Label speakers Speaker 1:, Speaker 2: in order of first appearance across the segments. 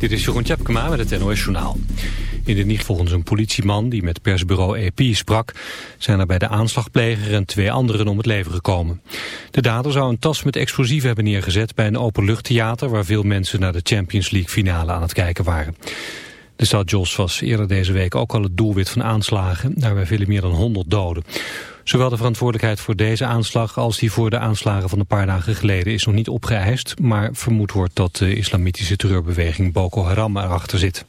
Speaker 1: Dit is Jeroen Tjepkema met het NOS Journaal. In de niet volgens een politieman die met persbureau EP sprak... zijn er bij de aanslagpleger en twee anderen om het leven gekomen. De dader zou een tas met explosieven hebben neergezet... bij een openluchttheater waar veel mensen naar de Champions League finale aan het kijken waren. De stad Jos was eerder deze week ook al het doelwit van aanslagen. Daarbij vielen meer dan 100 doden. Zowel de verantwoordelijkheid voor deze aanslag als die voor de aanslagen van een paar dagen geleden is nog niet opgeëist, maar vermoed wordt dat de islamitische terreurbeweging Boko Haram erachter zit.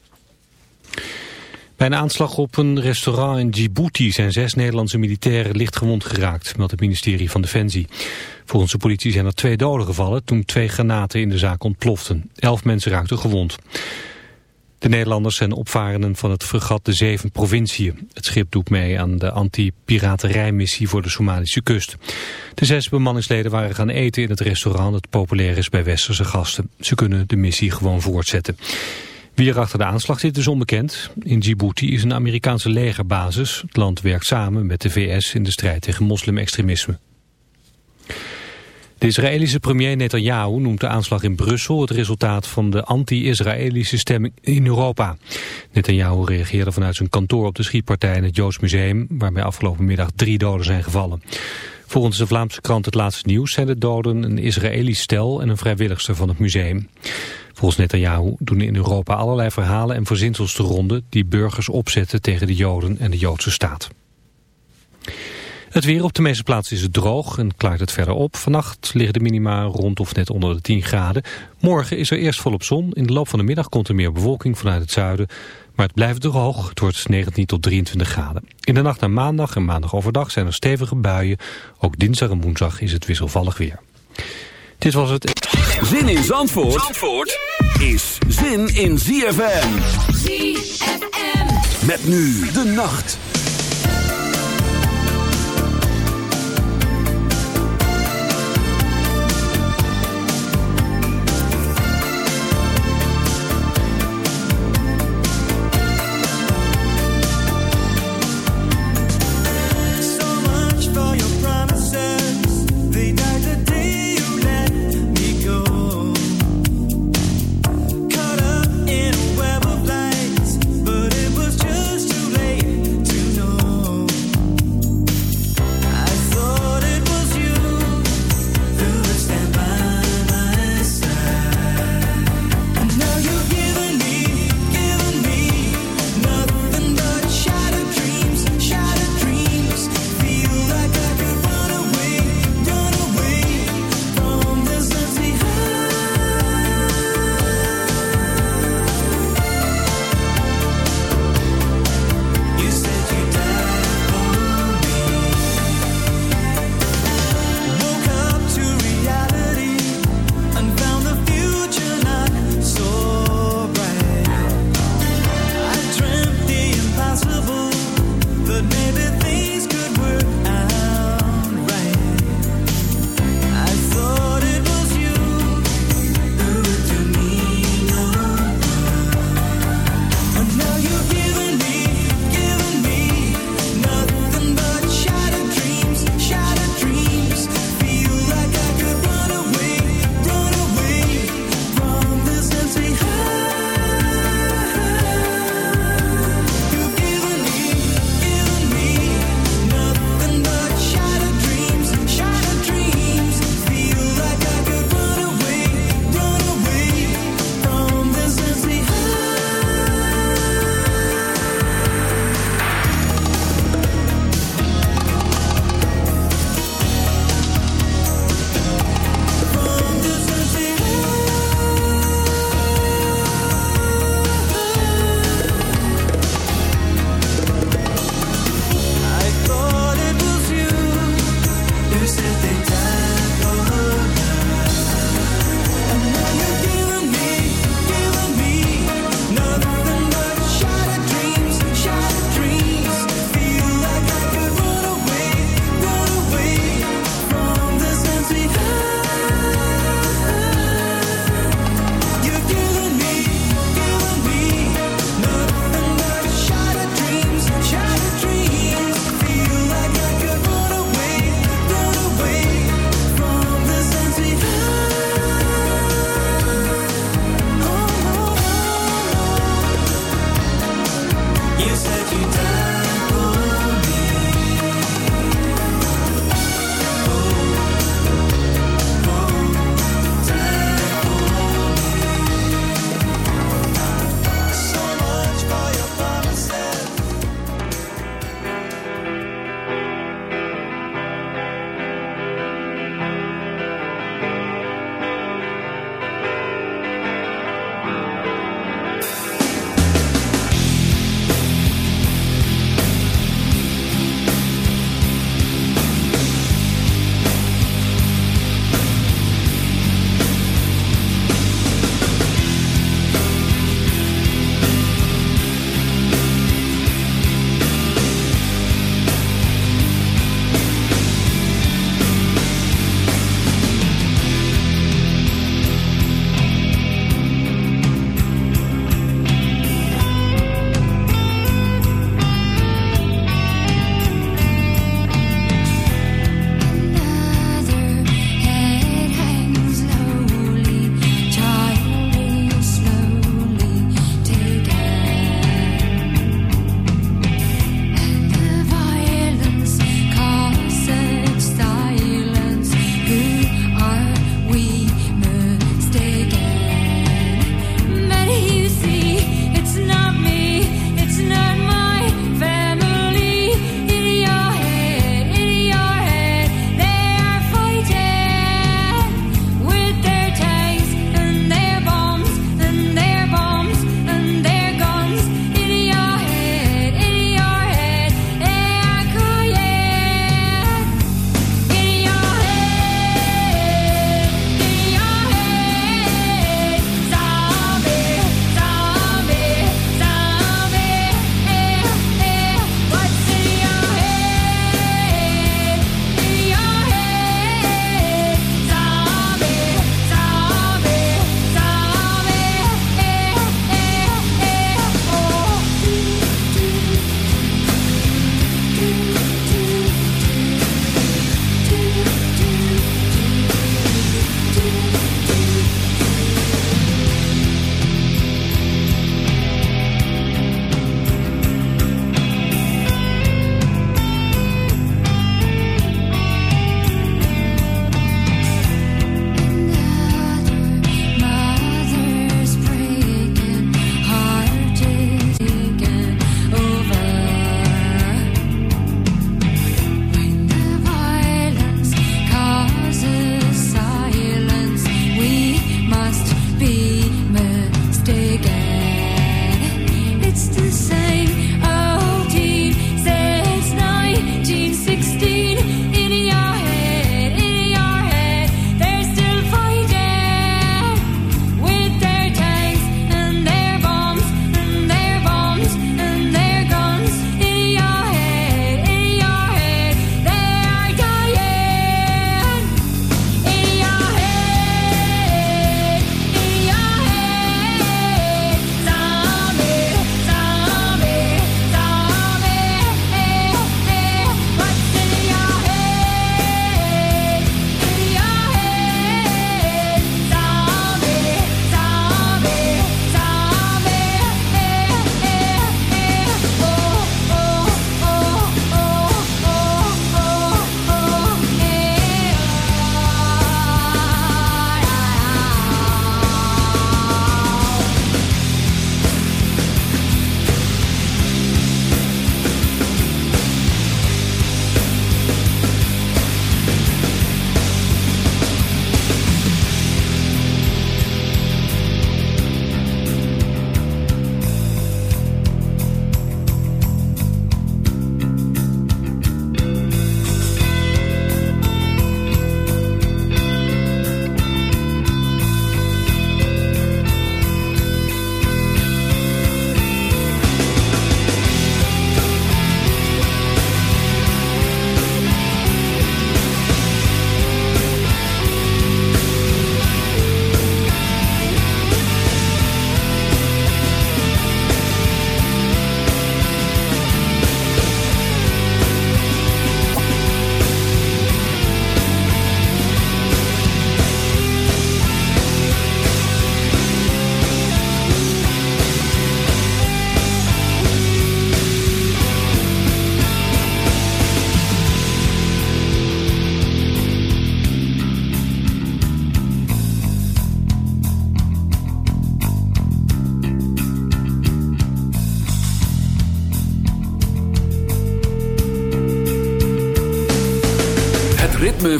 Speaker 1: Bij een aanslag op een restaurant in Djibouti zijn zes Nederlandse militairen lichtgewond geraakt, meldt het ministerie van Defensie. Volgens de politie zijn er twee doden gevallen toen twee granaten in de zaak ontploften. Elf mensen raakten gewond. De Nederlanders zijn opvarenden van het fregat de Zeven Provinciën. Het schip doet mee aan de anti-piraterijmissie voor de Somalische kust. De zes bemanningsleden waren gaan eten in het restaurant dat populair is bij westerse gasten. Ze kunnen de missie gewoon voortzetten. Wie er achter de aanslag zit is onbekend. In Djibouti is een Amerikaanse legerbasis. Het land werkt samen met de VS in de strijd tegen moslimextremisme. De Israëlische premier Netanyahu noemt de aanslag in Brussel het resultaat van de anti-Israëlische stemming in Europa. Netanyahu reageerde vanuit zijn kantoor op de schietpartij in het Joods Museum, waarbij afgelopen middag drie doden zijn gevallen. Volgens de Vlaamse krant Het Laatste Nieuws zijn de doden een Israëlisch stel en een vrijwilligster van het museum. Volgens Netanyahu doen in Europa allerlei verhalen en verzinsels te ronden die burgers opzetten tegen de Joden en de Joodse staat. Het weer op de meeste plaatsen is het droog en klaart het verder op. Vannacht liggen de minima rond of net onder de 10 graden. Morgen is er eerst volop zon. In de loop van de middag komt er meer bewolking vanuit het zuiden. Maar het blijft droog. Het wordt 19 tot 23 graden. In de nacht naar maandag en maandag overdag zijn er stevige buien. Ook dinsdag en woensdag is het wisselvallig weer. Dit was het.
Speaker 2: Zin in Zandvoort, Zandvoort is zin in ZFM. ZFM. Met nu de nacht.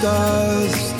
Speaker 3: stars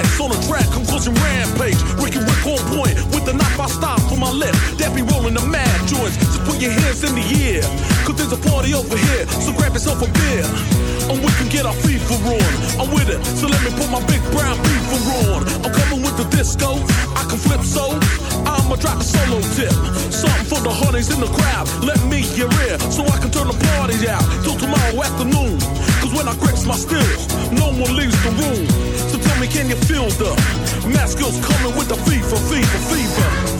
Speaker 4: flex on a track, conclusion rampage. Rick and Rick on point with the knife. I stop from my left. That be rolling the mad joints. So put your hands in the air. Cause there's a party over here, so grab yourself a beer. And we can get our FIFA on. I'm with it, so let me put my big brown FIFA on. I'm coming with the disco. I can flip so. I'ma drop a solo tip. Something for the honeys in the crowd. Let me hear it so I can turn the party out till tomorrow afternoon. Cause when I grips my steel, no one leaves the room. So tell me, can you feel the mask girls coming with the fever, fever, fever?